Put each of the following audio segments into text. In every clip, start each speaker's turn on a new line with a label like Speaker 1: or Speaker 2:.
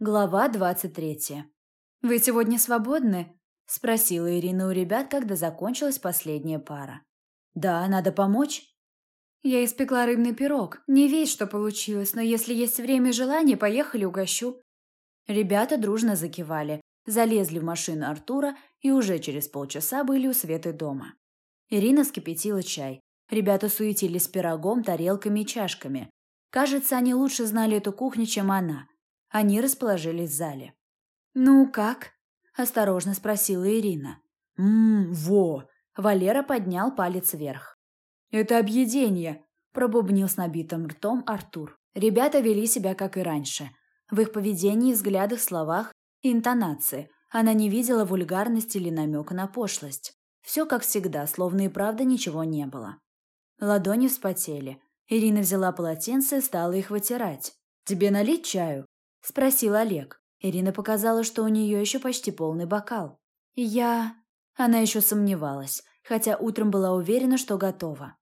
Speaker 1: Глава двадцать третья. «Вы сегодня свободны?» – спросила Ирина у ребят, когда закончилась последняя пара. «Да, надо помочь?» «Я испекла рыбный пирог. Не весь, что получилось, но если есть время и желание, поехали угощу». Ребята дружно закивали, залезли в машину Артура и уже через полчаса были у Светы дома. Ирина скипятила чай. Ребята суетились с пирогом, тарелками и чашками. Кажется, они лучше знали эту кухню, чем она. Они расположились в зале. «Ну как?» – осторожно спросила Ирина. «Ммм, во!» – Валера поднял палец вверх. «Это объедение!» – пробубнил с набитым ртом Артур. Ребята вели себя, как и раньше. В их поведении, взглядах, словах и интонации она не видела вульгарности или намека на пошлость. Все как всегда, словно и правда ничего не было. Ладони вспотели. Ирина взяла полотенце и стала их вытирать. «Тебе налить чаю?» – спросил Олег. Ирина показала, что у нее еще почти полный бокал. «Я...» Она еще сомневалась, хотя утром была уверена, что готова.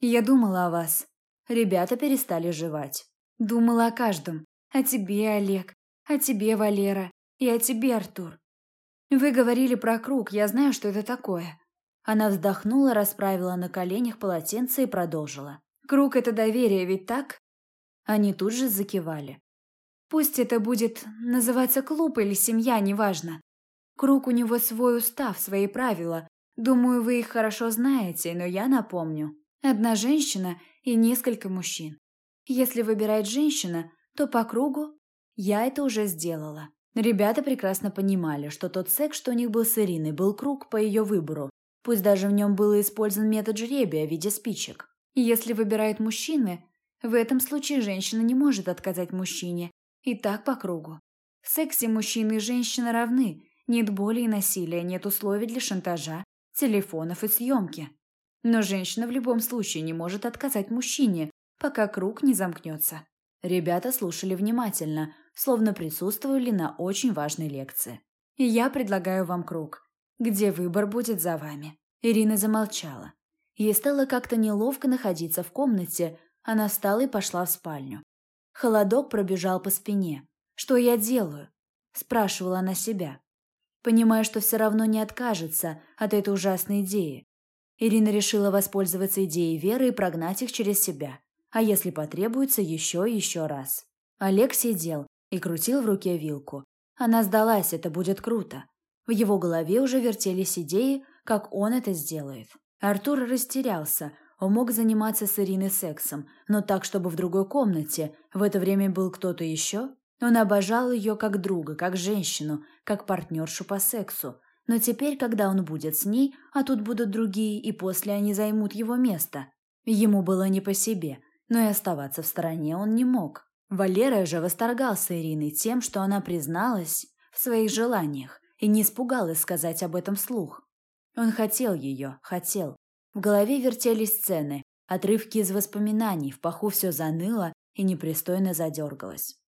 Speaker 1: «Я думала о вас». Ребята перестали жевать. «Думала о каждом. О тебе, Олег. О тебе, Валера. И о тебе, Артур. Вы говорили про круг, я знаю, что это такое». Она вздохнула, расправила на коленях полотенце и продолжила. «Круг – это доверие, ведь так?» Они тут же закивали. Пусть это будет называться клуб или семья, неважно. Круг у него свой устав, свои правила. Думаю, вы их хорошо знаете, но я напомню. Одна женщина и несколько мужчин. Если выбирает женщина, то по кругу я это уже сделала. Ребята прекрасно понимали, что тот секс, что у них был с Ириной, был круг по ее выбору. Пусть даже в нем был использован метод жребия в виде спичек. Если выбирают мужчины, в этом случае женщина не может отказать мужчине, и так по кругу. В сексе мужчины и женщины равны. Нет боли и насилия, нет условий для шантажа, телефонов и съемки. Но женщина в любом случае не может отказать мужчине, пока круг не замкнется. Ребята слушали внимательно, словно присутствовали на очень важной лекции. Я предлагаю вам круг, где выбор будет за вами. Ирина замолчала. Ей стало как-то неловко находиться в комнате, она встала и пошла в спальню. Холодок пробежал по спине. «Что я делаю?» – спрашивала она себя. Понимая, что все равно не откажется от этой ужасной идеи. Ирина решила воспользоваться идеей Веры и прогнать их через себя. А если потребуется, еще и еще раз. Олег сидел и крутил в руке вилку. Она сдалась, это будет круто. В его голове уже вертелись идеи, как он это сделает. Артур растерялся, мог заниматься с Ириной сексом, но так, чтобы в другой комнате, в это время был кто-то еще. Он обожал ее как друга, как женщину, как партнершу по сексу. Но теперь, когда он будет с ней, а тут будут другие, и после они займут его место. Ему было не по себе, но и оставаться в стороне он не мог. Валера же восторгался Ириной тем, что она призналась в своих желаниях и не испугалась сказать об этом вслух. Он хотел ее, хотел, в голове вертелись сцены, отрывки из воспоминаний, в паху все заныло и непристойно задергалось.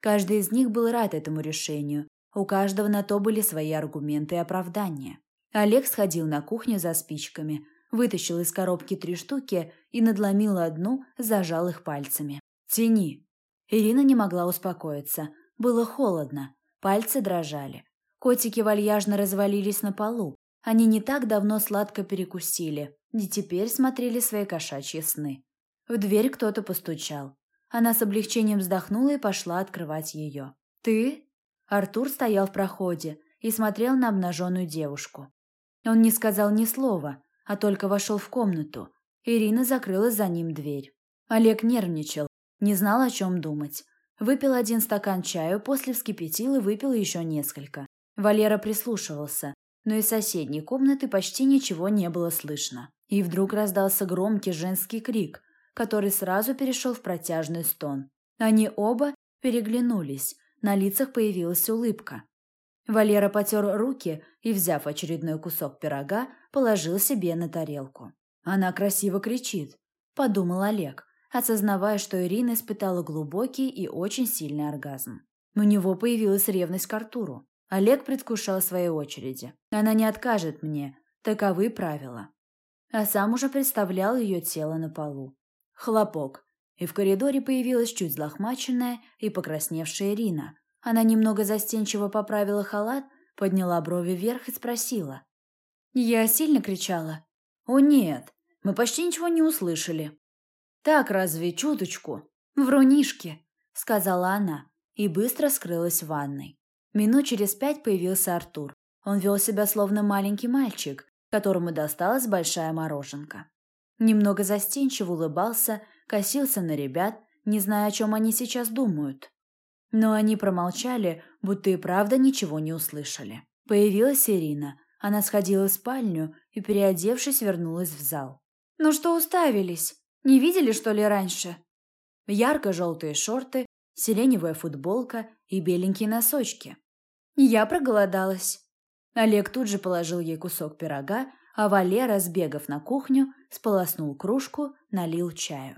Speaker 1: Каждый из них был рад этому решению, у каждого на то были свои аргументы и оправдания. Олег сходил на кухню за спичками, вытащил из коробки три штуки и надломил одну, зажал их пальцами. «Тяни!» Ирина не могла успокоиться. Было холодно, пальцы дрожали. Котики вальяжно развалились на полу. Они не так давно сладко перекусили, и теперь смотрели свои кошачьи сны. В дверь кто-то постучал. Она с облегчением вздохнула и пошла открывать ее. «Ты?» Артур стоял в проходе и смотрел на обнаженную девушку. Он не сказал ни слова, а только вошел в комнату. Ирина закрыла за ним дверь. Олег нервничал, не знал, о чем думать. Выпил один стакан чаю, после вскипятил и выпил еще несколько. Валера прислушивался, но из соседней комнаты почти ничего не было слышно. И вдруг раздался громкий женский крик, который сразу перешел в протяжный стон. Они оба переглянулись, на лицах появилась улыбка. Валера потер руки и, взяв очередной кусок пирога, положил себе на тарелку. «Она красиво кричит», – подумал Олег, осознавая, что Ирина испытала глубокий и очень сильный оргазм. У него появилась ревность к Артуру. Олег предвкушал своей очереди. «Она не откажет мне. Таковы правила а сам уже представлял ее тело на полу. Хлопок, и в коридоре появилась чуть злохмаченная и покрасневшая Ирина. Она немного застенчиво поправила халат, подняла брови вверх и спросила. «Я сильно кричала?» «О, нет, мы почти ничего не услышали». «Так разве чуточку?» «Врунишки», — сказала она, и быстро скрылась в ванной. Минут через пять появился Артур. Он вел себя словно маленький мальчик, которому досталась большая мороженка. Немного застенчиво улыбался, косился на ребят, не зная, о чем они сейчас думают. Но они промолчали, будто и правда ничего не услышали. Появилась Ирина. Она сходила в спальню и, переодевшись, вернулась в зал. «Ну что уставились? Не видели, что ли, раньше?» Ярко-желтые шорты, сиреневая футболка и беленькие носочки. Я проголодалась. Олег тут же положил ей кусок пирога, а Валера, сбегав на кухню, сполоснул кружку, налил чаю.